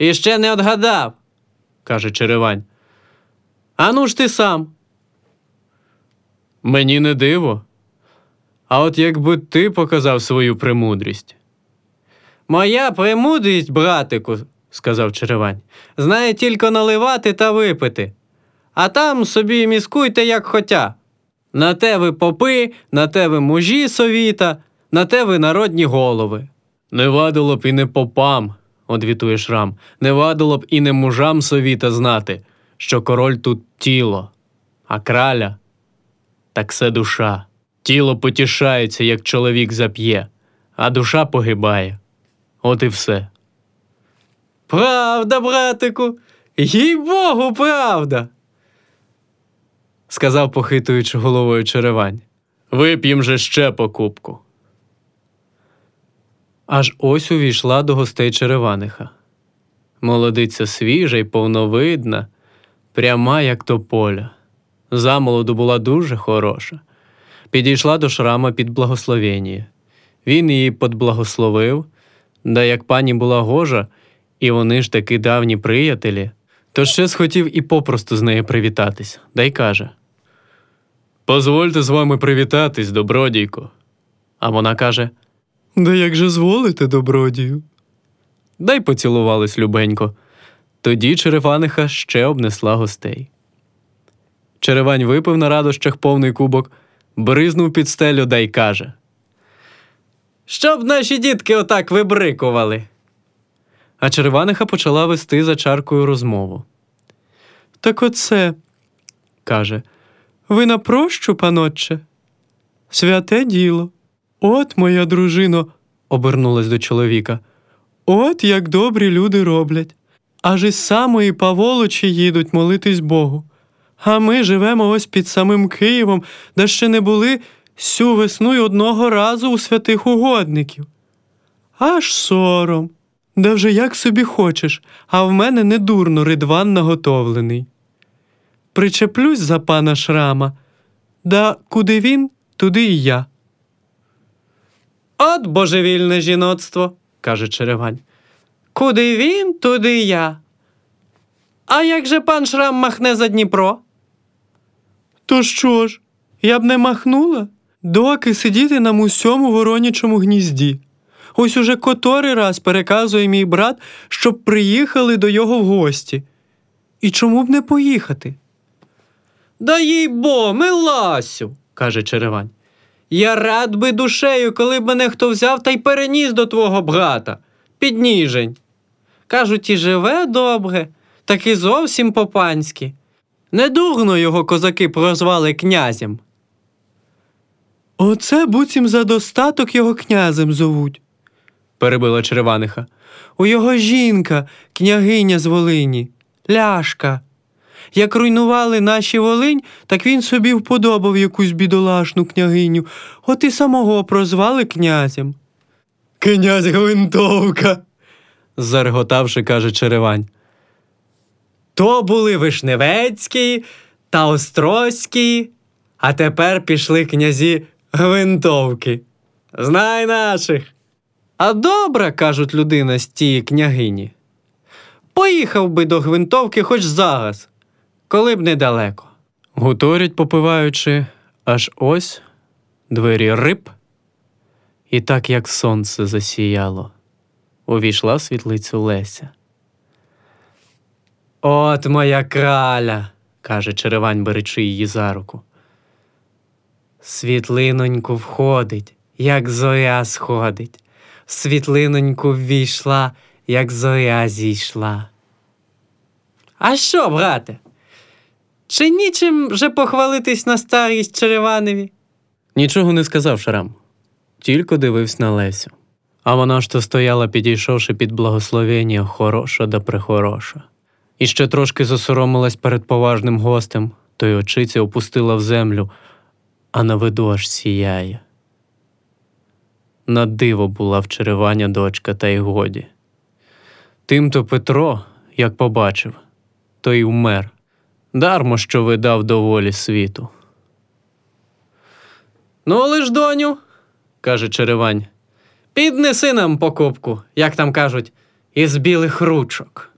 Іще не отгадав, каже Черевань. Ану ж ти сам. Мені не диво. А от якби ти показав свою премудрість. Моя премудрість, братику, сказав Черевань, знає тільки наливати та випити. А там собі міскуйте, як хотя. На те ви попи, на те ви мужі совіта, на те ви народні голови. Не вадило б і не попам, одвітує Шрам, не вадило б і не мужам совіта знати, що король тут тіло, а краля так це душа. Тіло потішається, як чоловік зап'є, а душа погибає. От і все. Правда, братику, їй богу, правда. сказав, похитуючи головою Черевань. Вип'єм же ще по кубку. Аж ось увійшла до гостей Череваниха. Молодиця свіжа й повновидна, пряма, як тополя. Замолоду була дуже хороша. Підійшла до шрама під благословення. Він її подблагословив, да як пані була гожа, і вони ж таки давні приятелі, то ще схотів і попросту з нею привітатись, да й каже: Позвольте з вами привітатись, добродійко. А вона каже: Да як же зволите, добродію? Да й поцілувались любенько. Тоді Череваниха ще обнесла гостей. Черевань випив на радощах повний кубок, бризнув під стелю да й каже. Щоб наші дітки отак вибрикували. А Череваниха почала вести за чаркою розмову. Так оце, каже, ви на прощу, панотче? Святе діло. От моя дружино, обернулась до чоловіка. От як добрі люди роблять. Аж із самої Паволочі їдуть молитись Богу. А ми живемо ось під самим Києвом, де ще не були сю весну й одного разу у святих угодників. Аж сором. Да вже як собі хочеш, а в мене недурно ридван наготовлений. Причеплюсь за пана шрама, да куди він, туди і я. От божевільне жіноцтво, каже Черевань. Куди він, туди я. А як же пан Шрам махне за Дніпро? То що ж, я б не махнула, доки сидіти на усьому воронячому гнізді. Ось уже котрий раз переказує мій брат, щоб приїхали до його в гості. І чому б не поїхати? Да їй бо, миласю, каже Черевань. Я рад би душею, коли б мене хто взяв та й переніс до твого брата, підніжень. Кажуть, і живе добре, так і зовсім по-панськи. Недурно його козаки прозвали князем. Оце буцім за достаток його князем зовуть, перебила Череваниха. У його жінка, княгиня з Волині, ляшка. Як руйнували наші Волинь, так він собі вподобав якусь бідолашну княгиню, от і самого прозвали князем. Князь Гвинтовка, зареготавши, каже Черевань. То були Вишневецькі та Острозькі, а тепер пішли князі Гвинтовки. Знай наших. А добра, кажуть людина з тієї княгині. Поїхав би до Гвинтовки хоч зараз, коли б недалеко. Гуторять, попиваючи, аж ось двері риб, і так як сонце засіяло, увійшла в світлицю Леся. От моя краля, каже Черевань, беречи її за руку. Світлиноньку входить, як зоря сходить. В світлиноньку ввійшла, як зоря зійшла. А що, брате? Чи нічим вже похвалитись на старість Череваневі? Нічого не сказав Шрам, тільки дивився на Лесю. А вона ж то стояла, підійшовши під благословення, хороша да прихороша. І ще трошки засоромилась перед поважним гостем, то й очиця опустила в землю, а на виду аж сіяє. На диво була вчеревання дочка, та й годі. Тимто Петро, як побачив, то й умер. Дармо, що видав доволі світу. Ну, лиш, доню, каже Черевань, піднеси нам покупку, як там кажуть, із білих ручок.